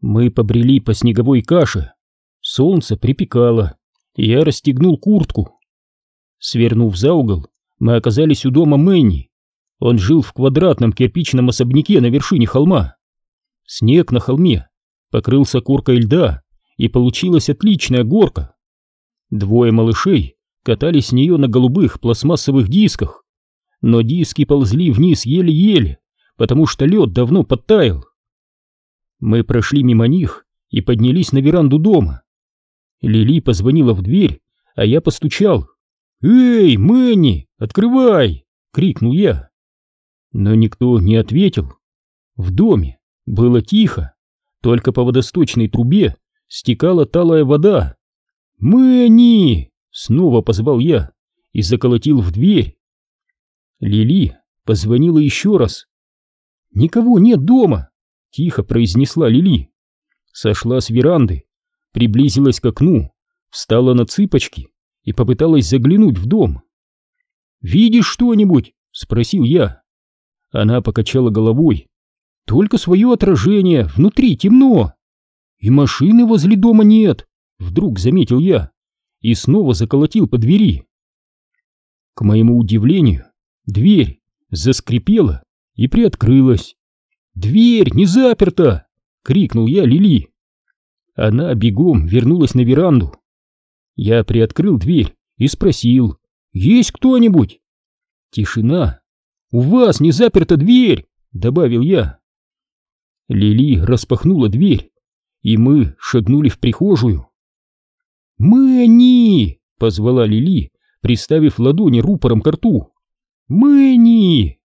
Мы побрели по снеговой каше. Солнце припекало, я расстегнул куртку. Свернув за угол, мы оказались у дома Мэнни. Он жил в квадратном кирпичном особняке на вершине холма. Снег на холме покрылся коркой льда, и получилась отличная горка. Двое малышей катались с нее на голубых пластмассовых дисках, но диски ползли вниз еле-еле, потому что лед давно подтаял. Мы прошли мимо них и поднялись на веранду дома. Лили позвонила в дверь, а я постучал. «Эй, Мэнни, открывай!» — крикнул я. Но никто не ответил. В доме было тихо, только по водосточной трубе стекала талая вода. «Мэнни!» — снова позвал я и заколотил в дверь. Лили позвонила еще раз. «Никого нет дома!» — тихо произнесла Лили. Сошла с веранды, приблизилась к окну, встала на цыпочки и попыталась заглянуть в дом. «Видишь что-нибудь?» — спросил я. Она покачала головой. «Только свое отражение, внутри темно. И машины возле дома нет», — вдруг заметил я и снова заколотил по двери. К моему удивлению, дверь заскрипела и приоткрылась. «Дверь не заперта!» — крикнул я Лили. Она бегом вернулась на веранду. Я приоткрыл дверь и спросил, «Есть кто-нибудь?» Тишина. «У вас не заперта дверь!» — добавил я. Лили распахнула дверь, и мы шагнули в прихожую. «Мы они!» — позвала Лили, приставив ладони рупором к рту. «Мы они!»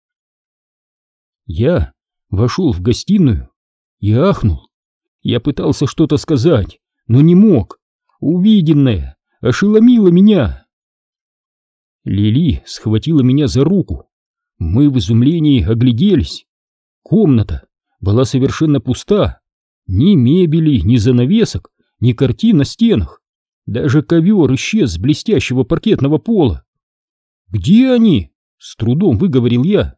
Я вошел в гостиную и ахнул. Я пытался что-то сказать, но не мог. Увиденное ошеломило меня. Лили схватила меня за руку. Мы в изумлении огляделись. Комната была совершенно пуста. Ни мебели, ни занавесок, ни картин на стенах. Даже ковер исчез с блестящего паркетного пола. «Где они?» — с трудом выговорил я.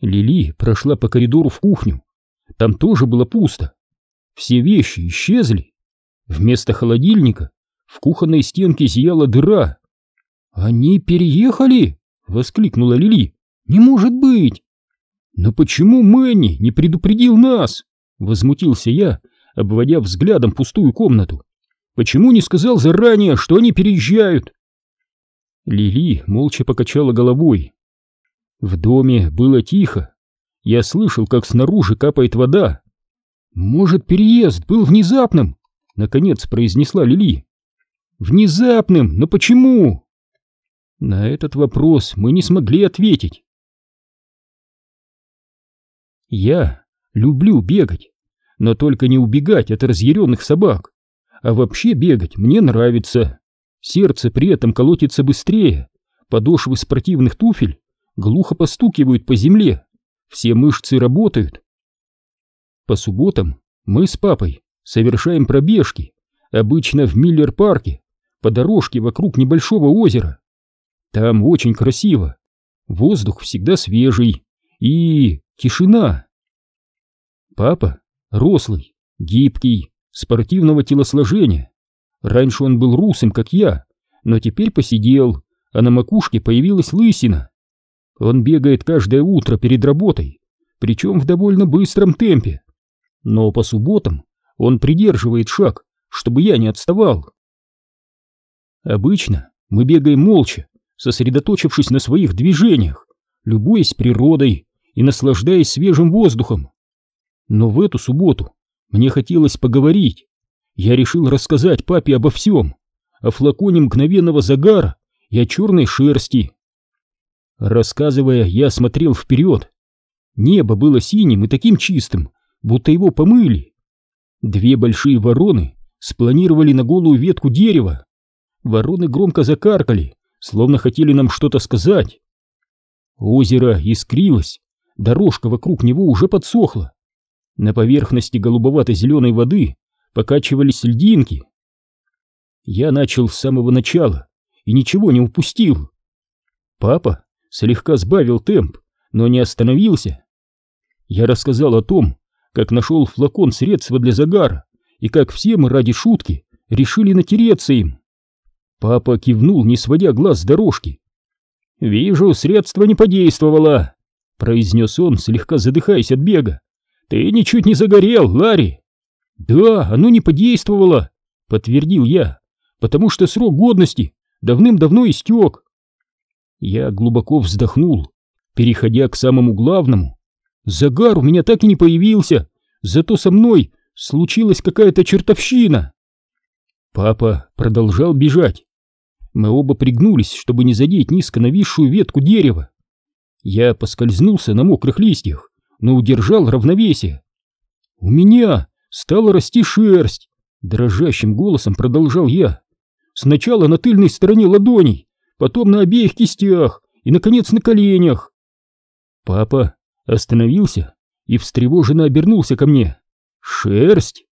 Лили прошла по коридору в кухню. Там тоже было пусто. Все вещи исчезли. Вместо холодильника в кухонной стенке зияла дыра. «Они переехали?» — воскликнула Лили. «Не может быть!» «Но почему Мэнни не предупредил нас?» — возмутился я, обводя взглядом пустую комнату. «Почему не сказал заранее, что они переезжают?» Лили молча покачала головой. В доме было тихо. Я слышал, как снаружи капает вода. «Может, переезд был внезапным?» — наконец произнесла Лили. «Внезапным? Но почему?» На этот вопрос мы не смогли ответить. Я люблю бегать, но только не убегать от разъяренных собак, а вообще бегать мне нравится. Сердце при этом колотится быстрее, подошвы спортивных туфель глухо постукивают по земле, все мышцы работают. По субботам мы с папой совершаем пробежки, обычно в Миллер-парке, по дорожке вокруг небольшого озера. Там очень красиво, воздух всегда свежий и тишина. Папа рослый, гибкий, спортивного телосложения. Раньше он был русым, как я, но теперь посидел, а на макушке появилась лысина. Он бегает каждое утро перед работой, причем в довольно быстром темпе. Но по субботам он придерживает шаг, чтобы я не отставал. Обычно мы бегаем молча, сосредоточившись на своих движениях, любуясь природой и наслаждаясь свежим воздухом. Но в эту субботу мне хотелось поговорить. Я решил рассказать папе обо всем, о флаконе мгновенного загара и о черной шерсти, Рассказывая, я смотрел вперед. Небо было синим и таким чистым, будто его помыли. Две большие вороны спланировали на голую ветку дерева. Вороны громко закаркали, словно хотели нам что-то сказать. Озеро искрилось, дорожка вокруг него уже подсохла. На поверхности голубовато-зеленой воды покачивались льдинки. Я начал с самого начала и ничего не упустил. Папа слегка сбавил темп, но не остановился. Я рассказал о том, как нашел флакон средства для загара, и как все мы ради шутки решили натереться им. Папа кивнул, не сводя глаз с дорожки. «Вижу, средство не подействовало», — произнес он, слегка задыхаясь от бега. «Ты ничуть не загорел, Ларри!» «Да, оно не подействовало», — подтвердил я, «потому что срок годности давным-давно истек». Я глубоко вздохнул, переходя к самому главному. Загар у меня так и не появился, зато со мной случилась какая-то чертовщина. Папа продолжал бежать. Мы оба пригнулись, чтобы не задеть низко нависшую ветку дерева. Я поскользнулся на мокрых листьях, но удержал равновесие. У меня стала расти шерсть, дрожащим голосом продолжал я. Сначала на тыльной стороне ладоней, потом на обеих кистях и, наконец, на коленях. Папа остановился и встревоженно обернулся ко мне. «Шерсть?»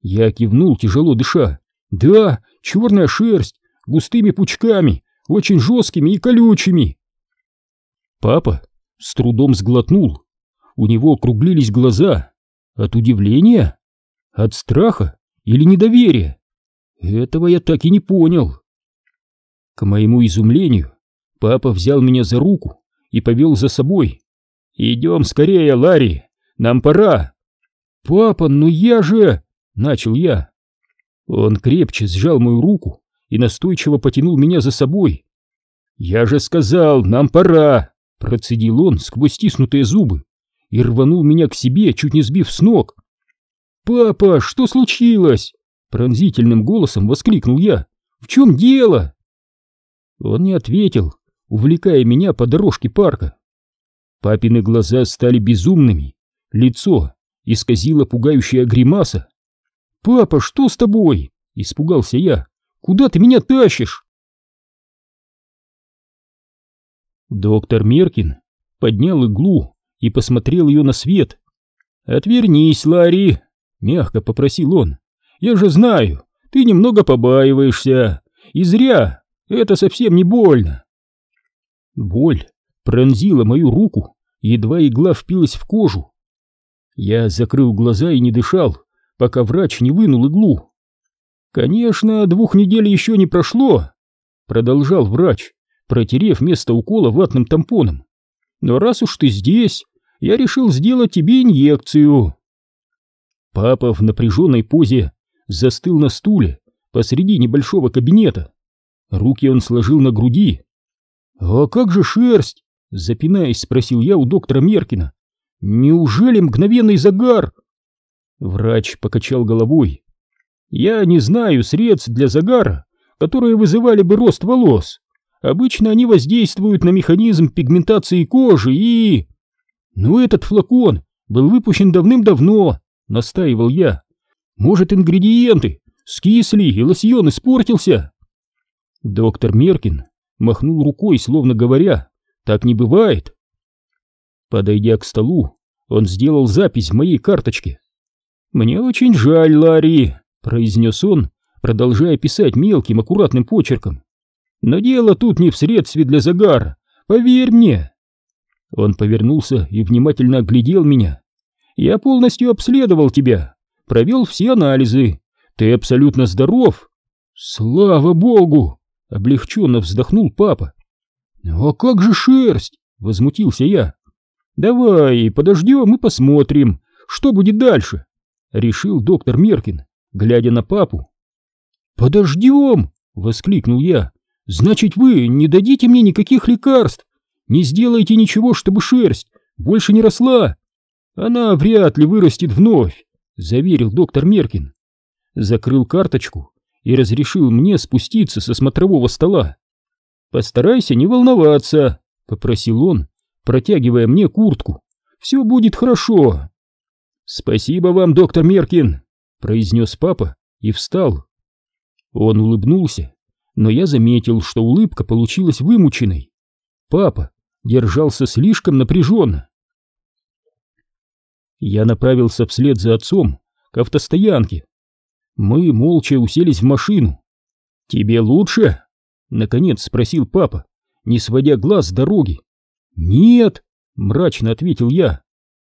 Я кивнул, тяжело дыша. «Да, черная шерсть, густыми пучками, очень жесткими и колючими». Папа с трудом сглотнул. У него округлились глаза. От удивления? От страха или недоверия? Этого я так и не понял. К моему изумлению, папа взял меня за руку и повел за собой. «Идем скорее, Ларри, нам пора!» «Папа, ну я же...» — начал я. Он крепче сжал мою руку и настойчиво потянул меня за собой. «Я же сказал, нам пора!» — процедил он сквозь стиснутые зубы и рванул меня к себе, чуть не сбив с ног. «Папа, что случилось?» — пронзительным голосом воскликнул я. «В чем дело?» Он не ответил, увлекая меня по дорожке парка. Папины глаза стали безумными, лицо исказило пугающая гримаса. «Папа, что с тобой?» — испугался я. «Куда ты меня тащишь?» Доктор Меркин поднял иглу и посмотрел ее на свет. «Отвернись, Ларри!» — мягко попросил он. «Я же знаю, ты немного побаиваешься. И зря, это совсем не больно». Боль пронзила мою руку, едва игла впилась в кожу. Я закрыл глаза и не дышал, пока врач не вынул иглу. «Конечно, двух недель еще не прошло», — продолжал врач, протерев место укола ватным тампоном. «Но раз уж ты здесь, я решил сделать тебе инъекцию». Папа в напряженной позе застыл на стуле посреди небольшого кабинета. Руки он сложил на груди. «А как же шерсть?» — запинаясь, спросил я у доктора Меркина. «Неужели мгновенный загар?» Врач покачал головой. Я не знаю средств для загара, которые вызывали бы рост волос. Обычно они воздействуют на механизм пигментации кожи и... Но этот флакон был выпущен давным-давно, настаивал я. Может, ингредиенты скисли и лосьон испортился? Доктор Меркин махнул рукой, словно говоря, так не бывает. Подойдя к столу, он сделал запись в моей карточке. «Мне очень жаль, Ларри», — произнес он, продолжая писать мелким аккуратным почерком. «Но дело тут не в средстве для загара, поверь мне». Он повернулся и внимательно оглядел меня. «Я полностью обследовал тебя, провел все анализы. Ты абсолютно здоров». «Слава богу!» — облегченно вздохнул папа. «А как же шерсть?» — возмутился я. «Давай подождем и посмотрим, что будет дальше», — решил доктор Меркин, глядя на папу. «Подождем!» — воскликнул я. «Значит, вы не дадите мне никаких лекарств, не сделаете ничего, чтобы шерсть больше не росла. Она вряд ли вырастет вновь», — заверил доктор Меркин. Закрыл карточку и разрешил мне спуститься со смотрового стола. «Постарайся не волноваться», — попросил он, протягивая мне куртку. «Все будет хорошо». «Спасибо вам, доктор Меркин», — произнес папа и встал. Он улыбнулся, но я заметил, что улыбка получилась вымученной. Папа держался слишком напряженно. Я направился вслед за отцом к автостоянке. Мы молча уселись в машину. «Тебе лучше?» — наконец спросил папа, не сводя глаз с дороги. «Нет», — мрачно ответил я.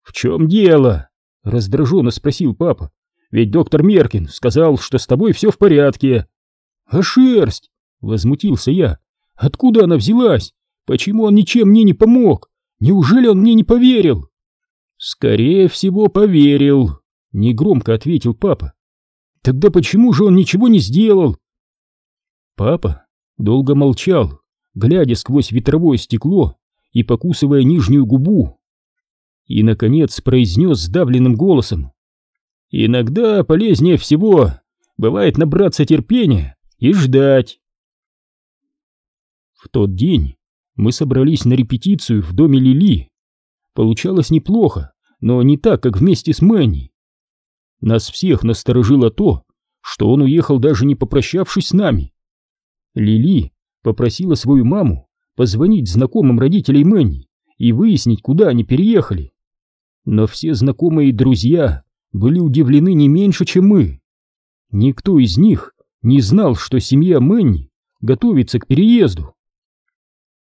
«В чем дело?» — раздраженно спросил папа. «Ведь доктор Меркин сказал, что с тобой все в порядке». «А шерсть?» — возмутился я. «Откуда она взялась? Почему он ничем мне не помог? Неужели он мне не поверил?» «Скорее всего, поверил», — негромко ответил папа. «Тогда почему же он ничего не сделал?» Папа долго молчал, глядя сквозь ветровое стекло и покусывая нижнюю губу. И, наконец, произнес сдавленным голосом. «Иногда полезнее всего бывает набраться терпения и ждать». В тот день мы собрались на репетицию в доме Лили. Получалось неплохо, но не так, как вместе с Мэнни. Нас всех насторожило то, что он уехал даже не попрощавшись с нами. Лили попросила свою маму позвонить знакомым родителей Мэнни и выяснить, куда они переехали. Но все знакомые и друзья были удивлены не меньше, чем мы. Никто из них не знал, что семья Мэнни готовится к переезду.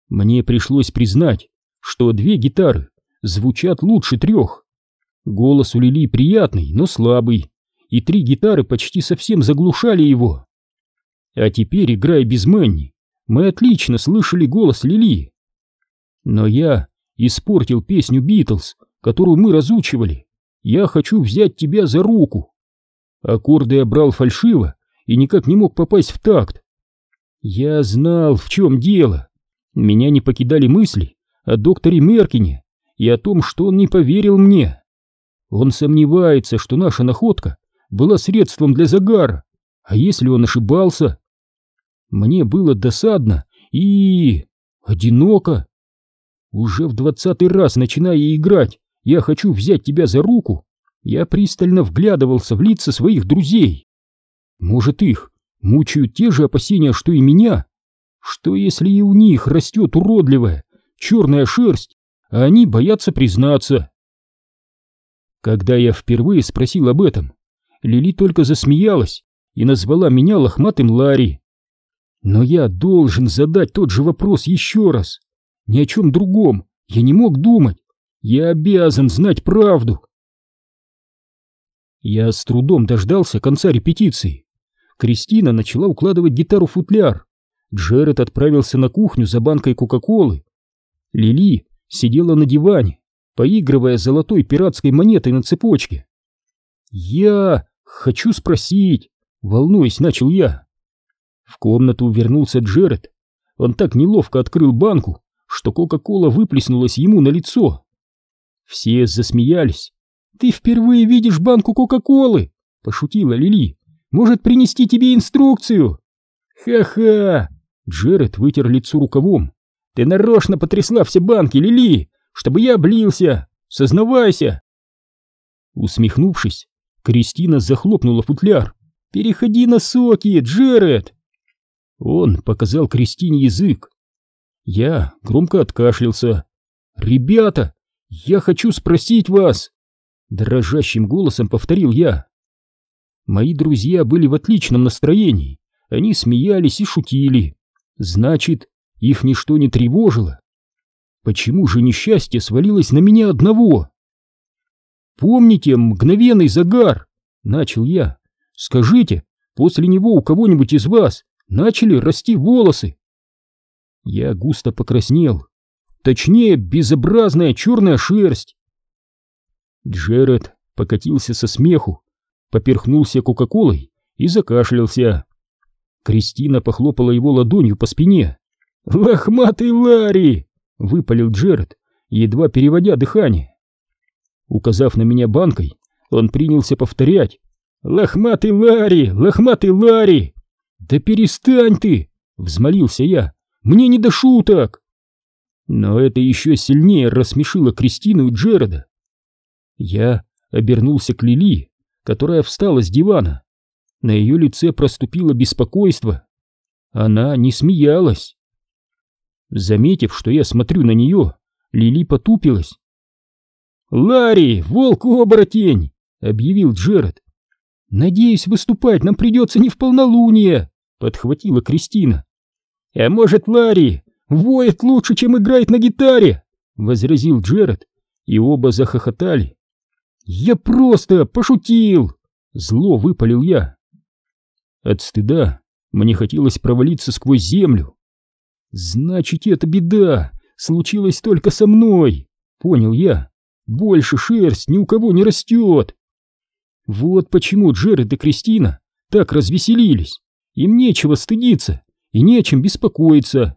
Мне пришлось признать, что две гитары звучат лучше трех. Голос у Лили приятный, но слабый, и три гитары почти совсем заглушали его. А теперь, играя без Мэнни, мы отлично слышали голос Лили. Но я испортил песню «Битлз», которую мы разучивали. «Я хочу взять тебя за руку». Аккорды я брал фальшиво и никак не мог попасть в такт. Я знал, в чем дело. Меня не покидали мысли о докторе Меркине и о том, что он не поверил мне. Он сомневается, что наша находка была средством для загара, а если он ошибался? Мне было досадно и... одиноко. Уже в двадцатый раз, начиная играть, я хочу взять тебя за руку, я пристально вглядывался в лица своих друзей. Может, их мучают те же опасения, что и меня? Что если и у них растет уродливая черная шерсть, а они боятся признаться? Когда я впервые спросил об этом, Лили только засмеялась и назвала меня лохматым Ларри. Но я должен задать тот же вопрос еще раз. Ни о чем другом я не мог думать. Я обязан знать правду. Я с трудом дождался конца репетиции. Кристина начала укладывать гитару в футляр. Джеред отправился на кухню за банкой Кока-Колы. Лили сидела на диване, поигрывая золотой пиратской монетой на цепочке. «Я хочу спросить», — волнуясь, начал я. В комнату вернулся Джеред. Он так неловко открыл банку, что Кока-Кола выплеснулась ему на лицо. Все засмеялись. «Ты впервые видишь банку Кока-Колы!» — пошутила Лили. «Может, принести тебе инструкцию?» «Ха-ха!» Джеред вытер лицо рукавом. «Ты нарочно потрясла все банки, Лили, чтобы я облился! Сознавайся!» Усмехнувшись, Кристина захлопнула футляр. «Переходи на соки, Джеред!» Он показал Кристине язык. Я громко откашлялся. «Ребята, я хочу спросить вас!» Дрожащим голосом повторил я. Мои друзья были в отличном настроении. Они смеялись и шутили. Значит, их ничто не тревожило. Почему же несчастье свалилось на меня одного? Помните мгновенный загар? Начал я. Скажите, после него у кого-нибудь из вас начали расти волосы? Я густо покраснел. Точнее, безобразная черная шерсть. Джеред покатился со смеху, поперхнулся кока-колой и закашлялся. Кристина похлопала его ладонью по спине. «Лохматый Ларри!» — выпалил Джеред, едва переводя дыхание. Указав на меня банкой, он принялся повторять. «Лохматый Ларри! Лохматый Ларри!» «Да перестань ты!» — взмолился я. «Мне не до шуток!» Но это еще сильнее рассмешило Кристину и Джереда. Я обернулся к Лили, которая встала с дивана. На ее лице проступило беспокойство. Она не смеялась. Заметив, что я смотрю на нее, Лили потупилась. «Ларри, волк-оборотень!» — объявил Джеред. «Надеюсь, выступать нам придется не в полнолуние!» — подхватила Кристина. «А может, Ларри воет лучше, чем играет на гитаре!» — возразил Джеред, и оба захохотали. Я просто пошутил! Зло выпалил я. От стыда мне хотелось провалиться сквозь землю. Значит, это беда случилась только со мной, понял я. Больше шерсть ни у кого не растет. Вот почему Джеред и Кристина так развеселились. Им нечего стыдиться и нечем беспокоиться.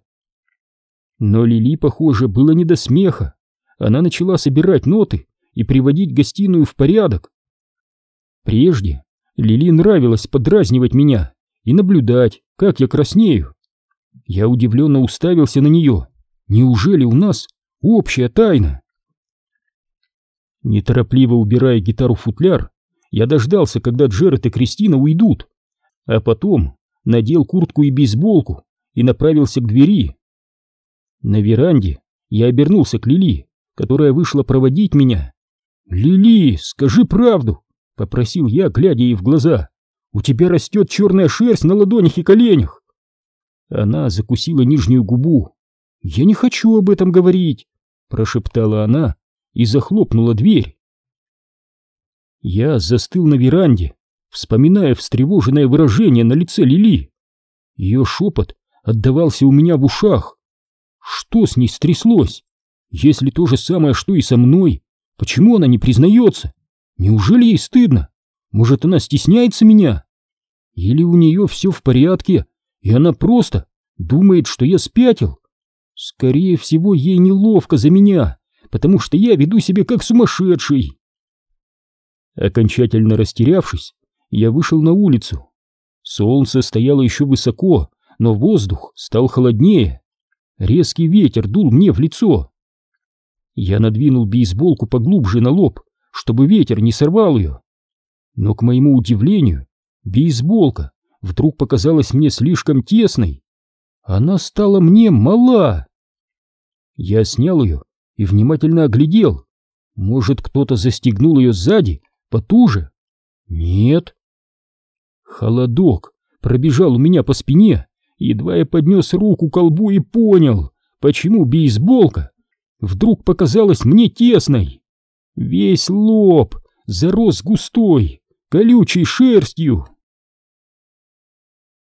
Но Лили, похоже, было не до смеха. Она начала собирать ноты и приводить гостиную в порядок. Прежде Лили нравилось подразнивать меня и наблюдать, как я краснею. Я удивленно уставился на нее. Неужели у нас общая тайна? Неторопливо убирая гитару в футляр, я дождался, когда Джеред и Кристина уйдут, а потом надел куртку и бейсболку и направился к двери. На веранде я обернулся к Лили, которая вышла проводить меня. «Лили, скажи правду!» — попросил я, глядя ей в глаза. «У тебя растет черная шерсть на ладонях и коленях!» Она закусила нижнюю губу. «Я не хочу об этом говорить!» — прошептала она и захлопнула дверь. Я застыл на веранде, вспоминая встревоженное выражение на лице Лили. Ее шепот отдавался у меня в ушах. Что с ней стряслось? Если то же самое, что и со мной, почему она не признается? Неужели ей стыдно? Может, она стесняется меня? Или у нее все в порядке, и она просто думает, что я спятил? Скорее всего, ей неловко за меня, потому что я веду себя как сумасшедший. Окончательно растерявшись, я вышел на улицу. Солнце стояло еще высоко, но воздух стал холоднее. Резкий ветер дул мне в лицо. Я надвинул бейсболку поглубже на лоб, чтобы ветер не сорвал ее. Но, к моему удивлению, бейсболка вдруг показалась мне слишком тесной. Она стала мне мала. Я снял ее и внимательно оглядел. Может, кто-то застегнул ее сзади, потуже? Нет. Холодок пробежал у меня по спине, едва я поднес руку к колбу и понял, почему бейсболка вдруг показалась мне тесной. Весь лоб зарос густой, колючей шерстью.